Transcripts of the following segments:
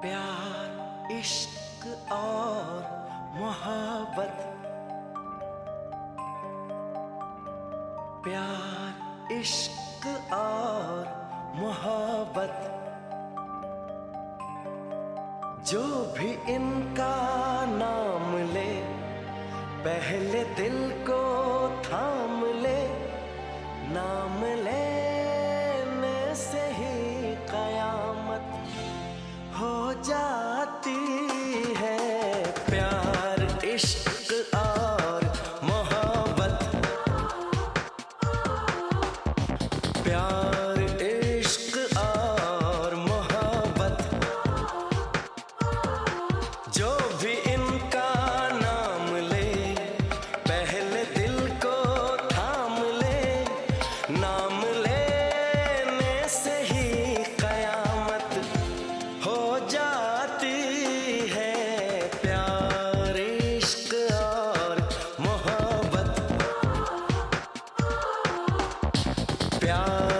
प्यार, इश्क और मोहब्बत। प्यार, इश्क और मोहब्बत। जो भी इनका नाम ले, पहले दिल को थाम ले, नाम ले। हो जाती है प्यार इश्क और मोहब्बत। प्यार Yeah.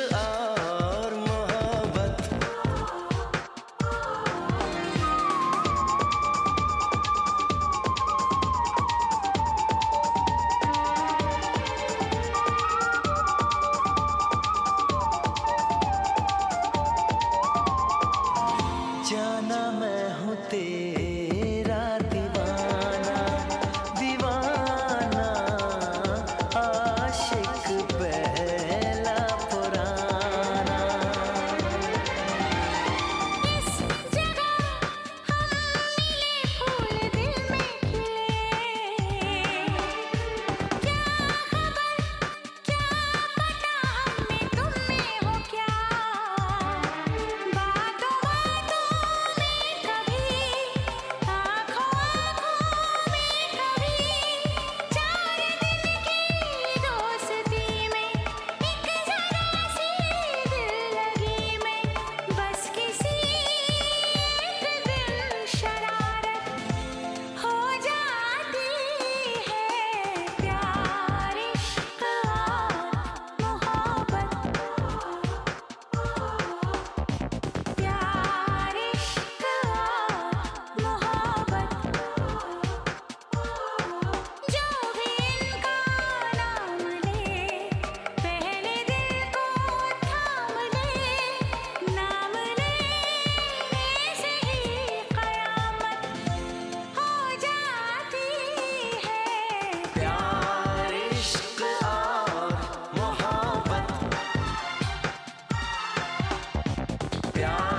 加